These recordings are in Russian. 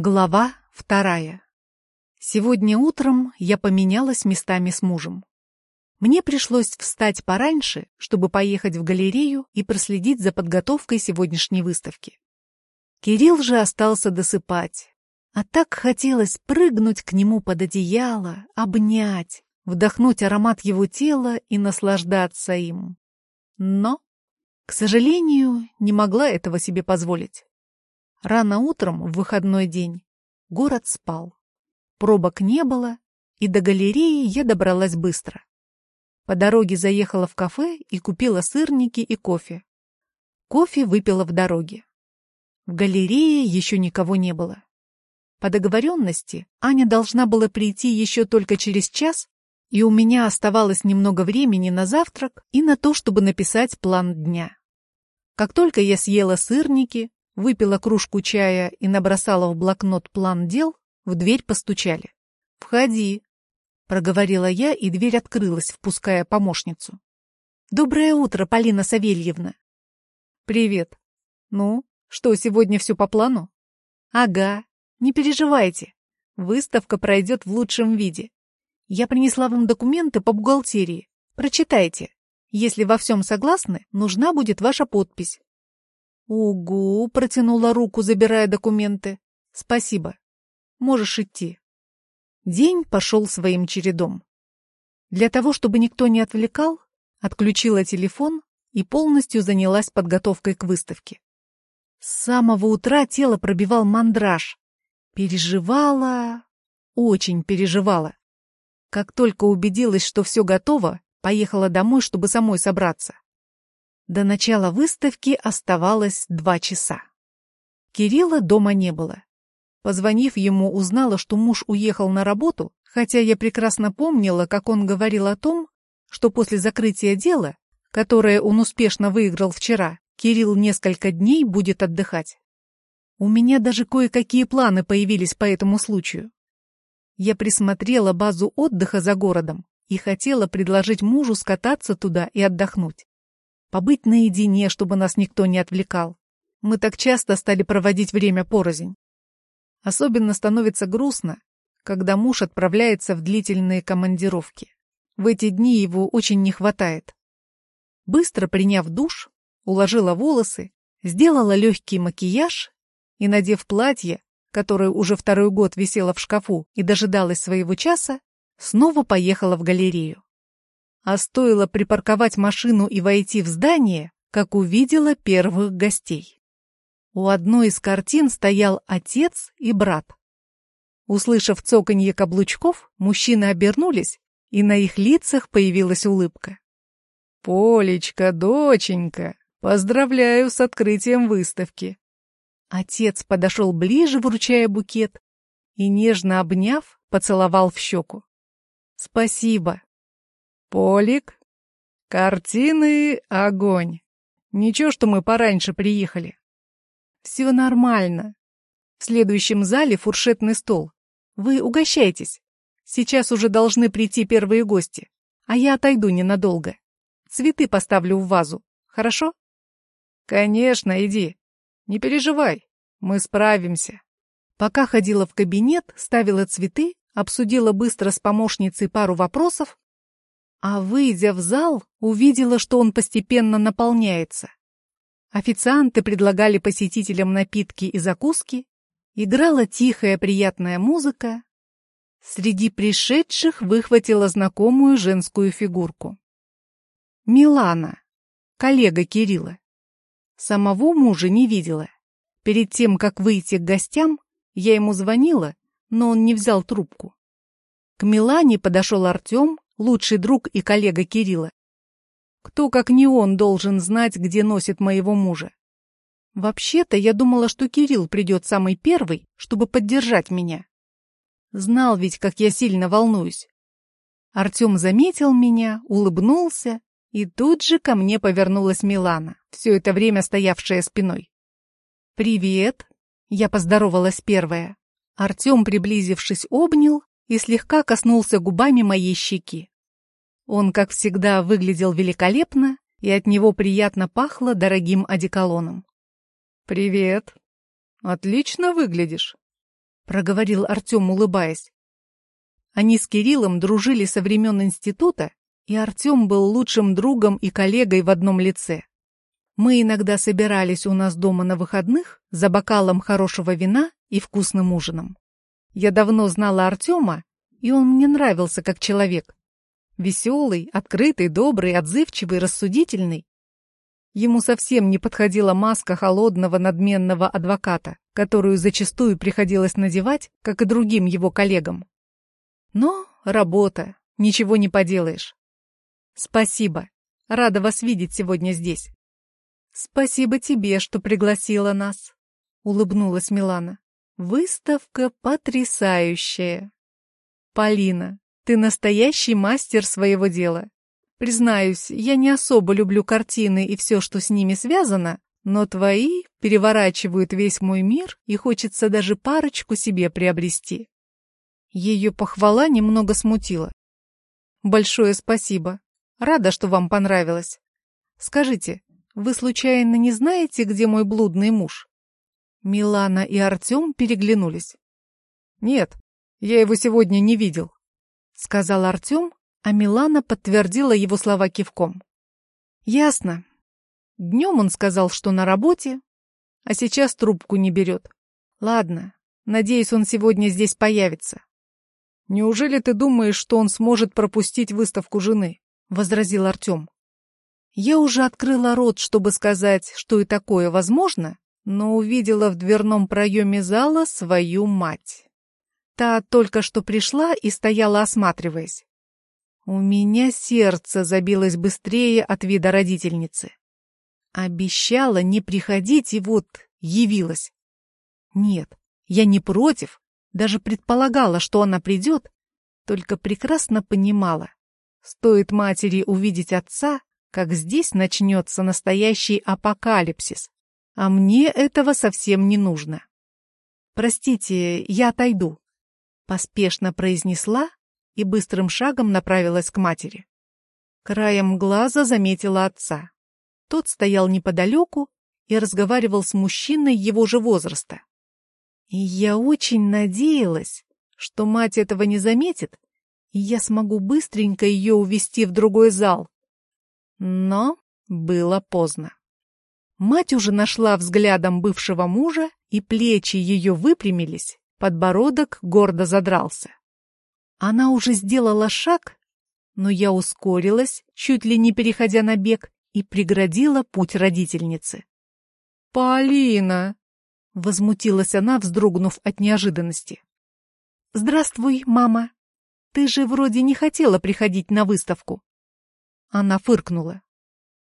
Глава вторая. Сегодня утром я поменялась местами с мужем. Мне пришлось встать пораньше, чтобы поехать в галерею и проследить за подготовкой сегодняшней выставки. Кирилл же остался досыпать. А так хотелось прыгнуть к нему под одеяло, обнять, вдохнуть аромат его тела и наслаждаться им. Но, к сожалению, не могла этого себе позволить. Рано утром, в выходной день, город спал. Пробок не было, и до галереи я добралась быстро. По дороге заехала в кафе и купила сырники и кофе. Кофе выпила в дороге. В галерее еще никого не было. По договоренности Аня должна была прийти еще только через час, и у меня оставалось немного времени на завтрак и на то, чтобы написать план дня. Как только я съела сырники, выпила кружку чая и набросала в блокнот план дел, в дверь постучали. «Входи», — проговорила я, и дверь открылась, впуская помощницу. «Доброе утро, Полина Савельевна». «Привет. Ну, что, сегодня все по плану?» «Ага, не переживайте. Выставка пройдет в лучшем виде. Я принесла вам документы по бухгалтерии. Прочитайте. Если во всем согласны, нужна будет ваша подпись. «Угу», — протянула руку, забирая документы. «Спасибо. Можешь идти». День пошел своим чередом. Для того, чтобы никто не отвлекал, отключила телефон и полностью занялась подготовкой к выставке. С самого утра тело пробивал мандраж. Переживала, очень переживала. Как только убедилась, что все готово, поехала домой, чтобы самой собраться. До начала выставки оставалось два часа. Кирилла дома не было. Позвонив ему, узнала, что муж уехал на работу, хотя я прекрасно помнила, как он говорил о том, что после закрытия дела, которое он успешно выиграл вчера, Кирилл несколько дней будет отдыхать. У меня даже кое-какие планы появились по этому случаю. Я присмотрела базу отдыха за городом и хотела предложить мужу скататься туда и отдохнуть побыть наедине, чтобы нас никто не отвлекал. Мы так часто стали проводить время порознь. Особенно становится грустно, когда муж отправляется в длительные командировки. В эти дни его очень не хватает. Быстро приняв душ, уложила волосы, сделала легкий макияж и, надев платье, которое уже второй год висело в шкафу и дожидалось своего часа, снова поехала в галерею. А стоило припарковать машину и войти в здание, как увидела первых гостей. У одной из картин стоял отец и брат. Услышав цоканье каблучков, мужчины обернулись, и на их лицах появилась улыбка. «Полечка, доченька, поздравляю с открытием выставки!» Отец подошел ближе, вручая букет, и, нежно обняв, поцеловал в щеку. «Спасибо!» Полик, картины — огонь. Ничего, что мы пораньше приехали. Все нормально. В следующем зале фуршетный стол. Вы угощайтесь. Сейчас уже должны прийти первые гости, а я отойду ненадолго. Цветы поставлю в вазу, хорошо? Конечно, иди. Не переживай, мы справимся. Пока ходила в кабинет, ставила цветы, обсудила быстро с помощницей пару вопросов, а выйдя в зал, увидела, что он постепенно наполняется. Официанты предлагали посетителям напитки и закуски, играла тихая приятная музыка. Среди пришедших выхватила знакомую женскую фигурку. Милана, коллега Кирилла. Самого мужа не видела. Перед тем, как выйти к гостям, я ему звонила, но он не взял трубку. К Милане подошел Артем, лучший друг и коллега Кирилла. Кто, как не он, должен знать, где носит моего мужа? Вообще-то я думала, что Кирилл придет самый первый, чтобы поддержать меня. Знал ведь, как я сильно волнуюсь. Артем заметил меня, улыбнулся, и тут же ко мне повернулась Милана, все это время стоявшая спиной. «Привет!» — я поздоровалась первая. Артем, приблизившись, обнял и слегка коснулся губами моей щеки. Он, как всегда, выглядел великолепно, и от него приятно пахло дорогим одеколоном. «Привет. Отлично выглядишь. проговорил Артем, улыбаясь. Они с Кириллом дружили со времен института, и Артем был лучшим другом и коллегой в одном лице. Мы иногда собирались у нас дома на выходных за бокалом хорошего вина и вкусным ужином. Я давно знала Артема, и он мне нравился как человек. Веселый, открытый, добрый, отзывчивый, рассудительный. Ему совсем не подходила маска холодного надменного адвоката, которую зачастую приходилось надевать, как и другим его коллегам. Но работа, ничего не поделаешь. Спасибо. Рада вас видеть сегодня здесь. Спасибо тебе, что пригласила нас, улыбнулась Милана. Выставка потрясающая. Полина, ты настоящий мастер своего дела. Признаюсь, я не особо люблю картины и все, что с ними связано, но твои переворачивают весь мой мир, и хочется даже парочку себе приобрести. Ее похвала немного смутила. Большое спасибо. Рада, что вам понравилось. Скажите, вы случайно не знаете, где мой блудный муж? Милана и Артем переглянулись. «Нет, я его сегодня не видел», — сказал Артем, а Милана подтвердила его слова кивком. «Ясно. Днем он сказал, что на работе, а сейчас трубку не берет. Ладно, надеюсь, он сегодня здесь появится». «Неужели ты думаешь, что он сможет пропустить выставку жены?» — возразил Артем. Я уже открыла рот, чтобы сказать, что и такое возможно, но увидела в дверном проеме зала свою мать. Та только что пришла и стояла, осматриваясь. У меня сердце забилось быстрее от вида родительницы. Обещала не приходить и вот явилась. Нет, я не против, даже предполагала, что она придет, только прекрасно понимала. Стоит матери увидеть отца, как здесь начнется настоящий апокалипсис. А мне этого совсем не нужно. «Простите, я отойду», — поспешно произнесла и быстрым шагом направилась к матери. Краем глаза заметила отца. Тот стоял неподалеку и разговаривал с мужчиной его же возраста. И я очень надеялась, что мать этого не заметит, и я смогу быстренько ее увести в другой зал. Но было поздно. Мать уже нашла взглядом бывшего мужа, и плечи ее выпрямились, подбородок гордо задрался. Она уже сделала шаг, но я ускорилась, чуть ли не переходя на бег, и преградила путь родительнице. «Полина!» — возмутилась она, вздрогнув от неожиданности. «Здравствуй, мама. Ты же вроде не хотела приходить на выставку». Она фыркнула.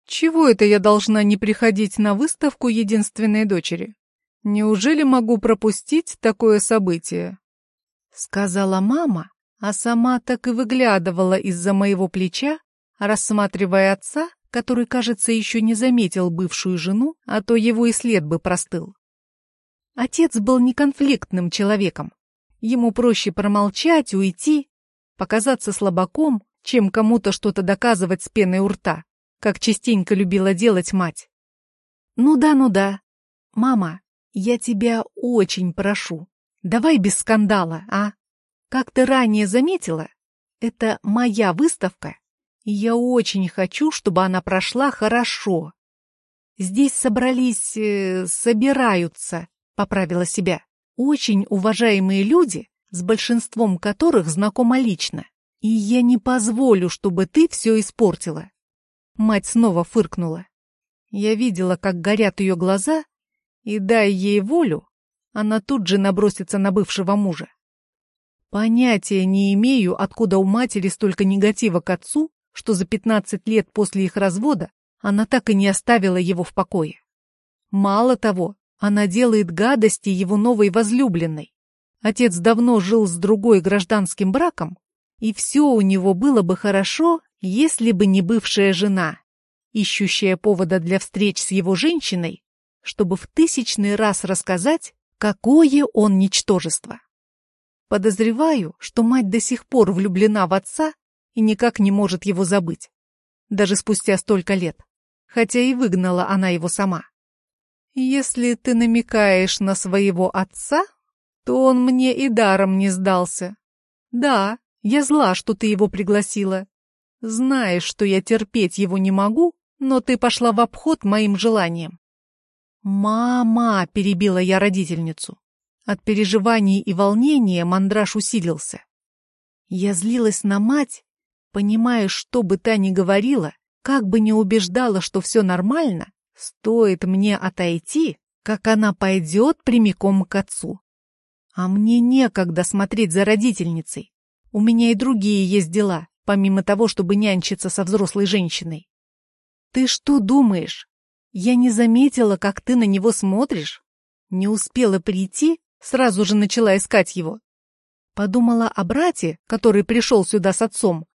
Чего это я должна не приходить на выставку единственной дочери? Неужели могу пропустить такое событие? Сказала мама, а сама так и выглядывала из-за моего плеча, рассматривая отца, который, кажется, еще не заметил бывшую жену, а то его и след бы простыл. Отец был неконфликтным человеком. Ему проще промолчать, уйти, показаться слабаком, чем кому-то что-то доказывать с пеной у рта как частенько любила делать мать. «Ну да, ну да. Мама, я тебя очень прошу, давай без скандала, а? Как ты ранее заметила, это моя выставка, и я очень хочу, чтобы она прошла хорошо. Здесь собрались... Э, собираются, поправила себя, очень уважаемые люди, с большинством которых знакома лично. И я не позволю, чтобы ты все испортила. Мать снова фыркнула. Я видела, как горят ее глаза, и, дай ей волю, она тут же набросится на бывшего мужа. Понятия не имею, откуда у матери столько негатива к отцу, что за пятнадцать лет после их развода она так и не оставила его в покое. Мало того, она делает гадости его новой возлюбленной. Отец давно жил с другой гражданским браком, и все у него было бы хорошо, если бы не бывшая жена, ищущая повода для встреч с его женщиной, чтобы в тысячный раз рассказать, какое он ничтожество. Подозреваю, что мать до сих пор влюблена в отца и никак не может его забыть, даже спустя столько лет, хотя и выгнала она его сама. Если ты намекаешь на своего отца, то он мне и даром не сдался. Да, я зла, что ты его пригласила. Знаешь, что я терпеть его не могу, но ты пошла в обход моим желаниям. «Мама!» — перебила я родительницу. От переживаний и волнения мандраж усилился. Я злилась на мать, понимая, что бы та ни говорила, как бы ни убеждала, что все нормально, стоит мне отойти, как она пойдет прямиком к отцу. А мне некогда смотреть за родительницей. У меня и другие есть дела, помимо того, чтобы нянчиться со взрослой женщиной. Ты что думаешь? Я не заметила, как ты на него смотришь? Не успела прийти, сразу же начала искать его. Подумала о брате, который пришел сюда с отцом.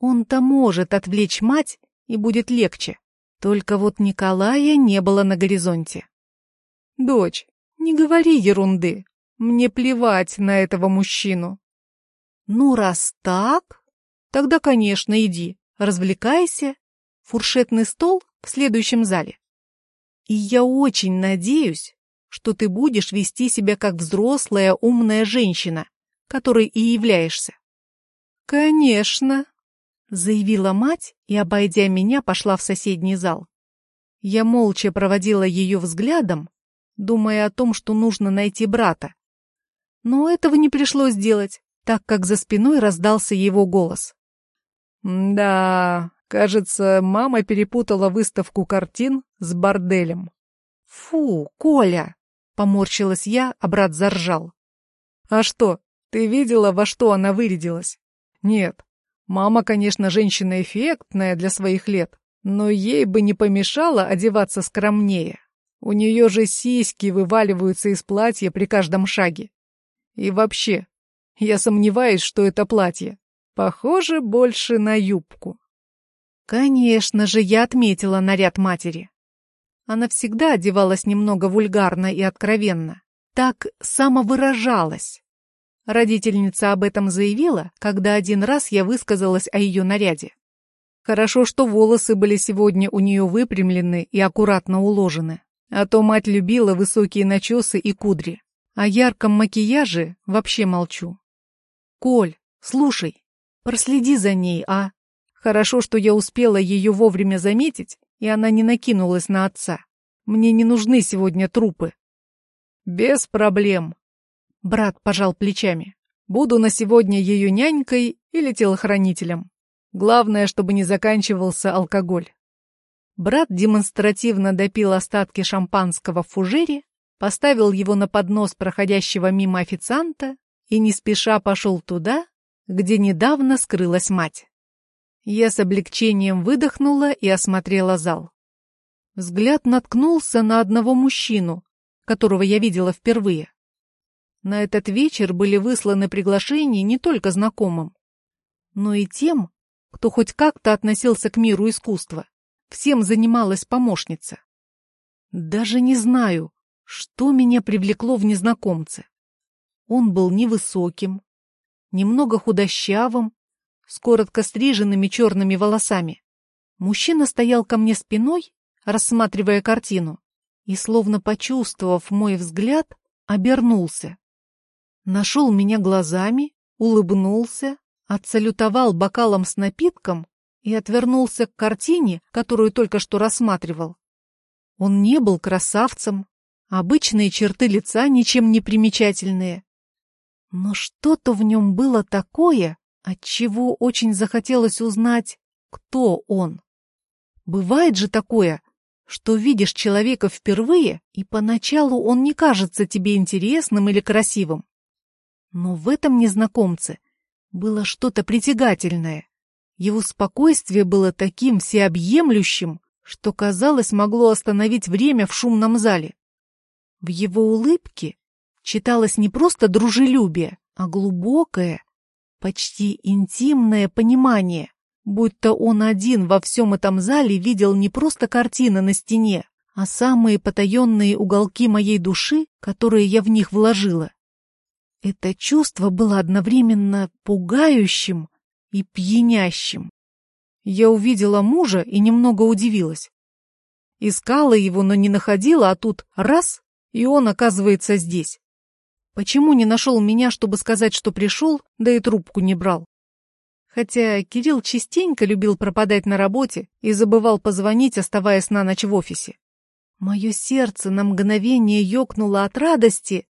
Он-то может отвлечь мать, и будет легче. Только вот Николая не было на горизонте. «Дочь, не говори ерунды. Мне плевать на этого мужчину». «Ну, раз так, тогда, конечно, иди, развлекайся. Фуршетный стол в следующем зале. И я очень надеюсь, что ты будешь вести себя как взрослая умная женщина, которой и являешься». «Конечно», — заявила мать и, обойдя меня, пошла в соседний зал. Я молча проводила ее взглядом, думая о том, что нужно найти брата. Но этого не пришлось делать, так как за спиной раздался его голос. «Да, кажется, мама перепутала выставку картин с борделем». «Фу, Коля!» — поморщилась я, а брат заржал. «А что, ты видела, во что она вырядилась?» «Нет, мама, конечно, женщина эффектная для своих лет, но ей бы не помешало одеваться скромнее. У нее же сиськи вываливаются из платья при каждом шаге. И вообще, я сомневаюсь, что это платье. Похоже больше на юбку. Конечно же, я отметила наряд матери. Она всегда одевалась немного вульгарно и откровенно. Так самовыражалась. Родительница об этом заявила, когда один раз я высказалась о ее наряде. Хорошо, что волосы были сегодня у нее выпрямлены и аккуратно уложены. А то мать любила высокие начесы и кудри. О ярком макияже вообще молчу. «Коль, слушай, проследи за ней, а? Хорошо, что я успела ее вовремя заметить, и она не накинулась на отца. Мне не нужны сегодня трупы». «Без проблем». Брат пожал плечами. «Буду на сегодня ее нянькой или телохранителем. Главное, чтобы не заканчивался алкоголь. Брат демонстративно допил остатки шампанского в фужере, поставил его на поднос проходящего мимо официанта и не спеша пошел туда, где недавно скрылась мать. Я с облегчением выдохнула и осмотрела зал. Взгляд наткнулся на одного мужчину, которого я видела впервые. На этот вечер были высланы приглашения не только знакомым, но и тем, кто хоть как-то относился к миру искусства. Всем занималась помощница. Даже не знаю, что меня привлекло в незнакомце. Он был невысоким, немного худощавым, с коротко стриженными черными волосами. Мужчина стоял ко мне спиной, рассматривая картину, и, словно почувствовав мой взгляд, обернулся. Нашел меня глазами, улыбнулся, отсалютовал бокалом с напитком и отвернулся к картине, которую только что рассматривал. Он не был красавцем, обычные черты лица ничем не примечательные. Но что-то в нем было такое, от чего очень захотелось узнать, кто он. Бывает же такое, что видишь человека впервые, и поначалу он не кажется тебе интересным или красивым. Но в этом незнакомце – было что-то притягательное. Его спокойствие было таким всеобъемлющим, что, казалось, могло остановить время в шумном зале. В его улыбке читалось не просто дружелюбие, а глубокое, почти интимное понимание, будто он один во всем этом зале видел не просто картины на стене, а самые потаенные уголки моей души, которые я в них вложила. Это чувство было одновременно пугающим и пьянящим. Я увидела мужа и немного удивилась. Искала его, но не находила, а тут раз, и он оказывается здесь. Почему не нашел меня, чтобы сказать, что пришел, да и трубку не брал? Хотя Кирилл частенько любил пропадать на работе и забывал позвонить, оставаясь на ночь в офисе. Мое сердце на мгновение ёкнуло от радости,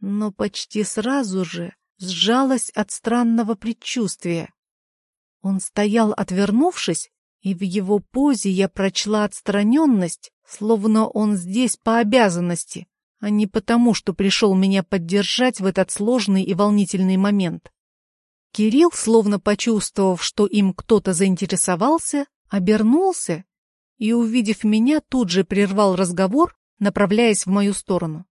но почти сразу же сжалось от странного предчувствия. Он стоял, отвернувшись, и в его позе я прочла отстраненность, словно он здесь по обязанности, а не потому, что пришел меня поддержать в этот сложный и волнительный момент. Кирилл, словно почувствовав, что им кто-то заинтересовался, обернулся и, увидев меня, тут же прервал разговор, направляясь в мою сторону.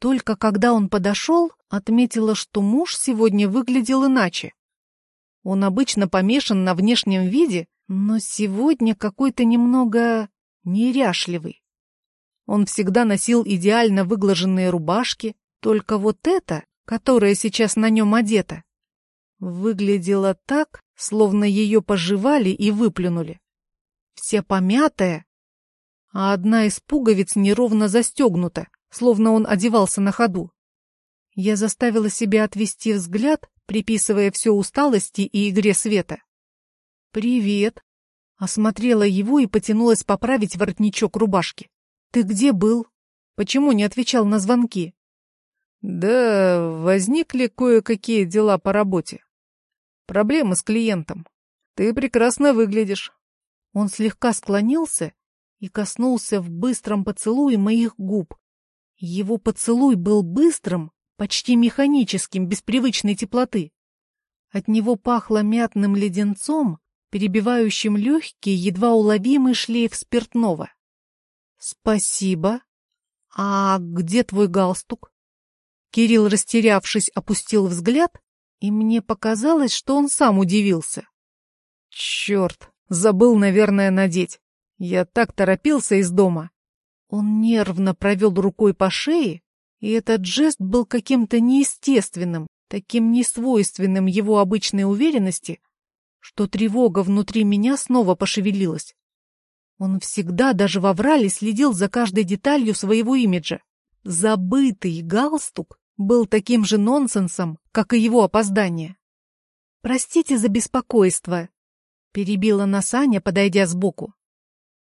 Только когда он подошел, отметила, что муж сегодня выглядел иначе. Он обычно помешан на внешнем виде, но сегодня какой-то немного неряшливый. Он всегда носил идеально выглаженные рубашки, только вот эта, которая сейчас на нем одета, Выглядела так, словно ее пожевали и выплюнули. Вся помятая, а одна из пуговиц неровно застегнута, словно он одевался на ходу. Я заставила себя отвести взгляд, приписывая все усталости и игре света. «Привет!» Осмотрела его и потянулась поправить воротничок рубашки. «Ты где был? Почему не отвечал на звонки?» «Да возникли кое-какие дела по работе. Проблемы с клиентом. Ты прекрасно выглядишь. Он слегка склонился и коснулся в быстром поцелуе моих губ. Его поцелуй был быстрым, почти механическим, без привычной теплоты. От него пахло мятным леденцом, перебивающим легкий, едва уловимый шлейф спиртного. «Спасибо. А где твой галстук?» Кирилл, растерявшись, опустил взгляд и мне показалось, что он сам удивился. Черт, забыл, наверное, надеть. Я так торопился из дома. Он нервно провел рукой по шее, и этот жест был каким-то неестественным, таким несвойственным его обычной уверенности, что тревога внутри меня снова пошевелилась. Он всегда, даже во врале, следил за каждой деталью своего имиджа. Забытый галстук был таким же нонсенсом, как и его опоздание. «Простите за беспокойство», — перебила нас Аня, подойдя сбоку.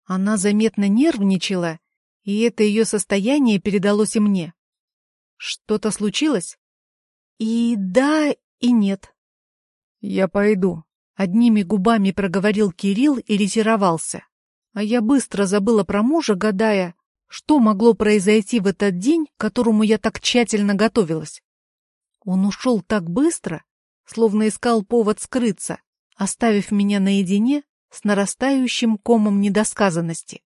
Она заметно нервничала, и это ее состояние передалось и мне. Что-то случилось? И да, и нет. «Я пойду», — одними губами проговорил Кирилл и ретировался. А я быстро забыла про мужа, гадая, что могло произойти в этот день, к которому я так тщательно готовилась? Он ушел так быстро, словно искал повод скрыться, оставив меня наедине с нарастающим комом недосказанности.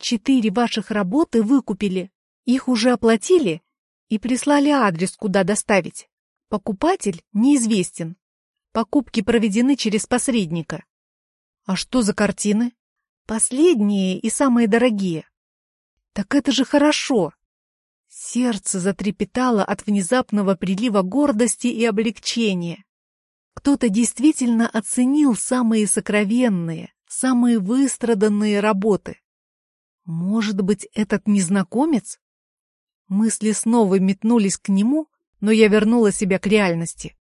Четыре ваших работы выкупили, их уже оплатили и прислали адрес, куда доставить. Покупатель неизвестен. Покупки проведены через посредника. А что за картины? Последние и самые дорогие. Так это же хорошо! Сердце затрепетало от внезапного прилива гордости и облегчения. Кто-то действительно оценил самые сокровенные, самые выстраданные работы. Может быть, этот незнакомец? Мысли снова метнулись к нему, но я вернула себя к реальности.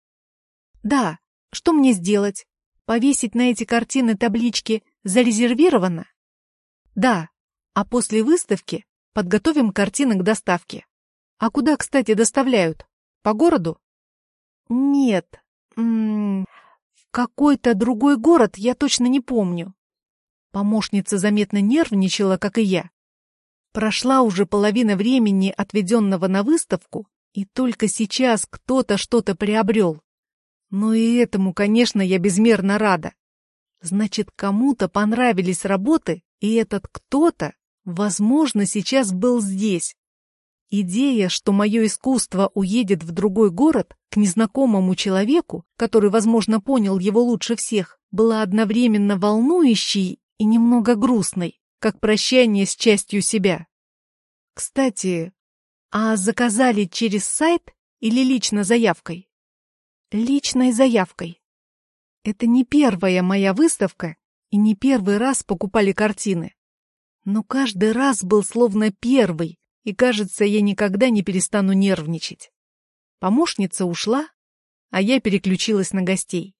Да, что мне сделать? Повесить на эти картины таблички «Зарезервировано»? Да, а после выставки подготовим картины к доставке. А куда, кстати, доставляют? По городу? Нет. В какой-то другой город я точно не помню. Помощница заметно нервничала, как и я. Прошла уже половина времени, отведенного на выставку, и только сейчас кто-то что-то приобрел. Но и этому, конечно, я безмерно рада. Значит, кому-то понравились работы, и этот кто-то Возможно, сейчас был здесь. Идея, что мое искусство уедет в другой город к незнакомому человеку, который, возможно, понял его лучше всех, была одновременно волнующей и немного грустной, как прощание с частью себя. Кстати, а заказали через сайт или лично заявкой? Личной заявкой. Это не первая моя выставка и не первый раз покупали картины но каждый раз был словно первый, и, кажется, я никогда не перестану нервничать. Помощница ушла, а я переключилась на гостей.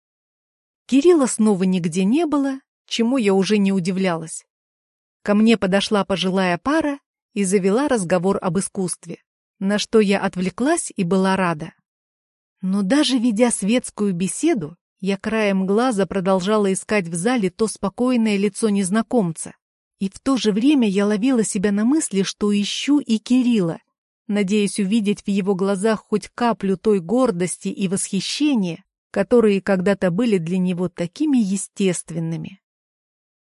Кирилла снова нигде не было, чему я уже не удивлялась. Ко мне подошла пожилая пара и завела разговор об искусстве, на что я отвлеклась и была рада. Но даже ведя светскую беседу, я краем глаза продолжала искать в зале то спокойное лицо незнакомца. И в то же время я ловила себя на мысли, что ищу и Кирилла, надеясь увидеть в его глазах хоть каплю той гордости и восхищения, которые когда-то были для него такими естественными.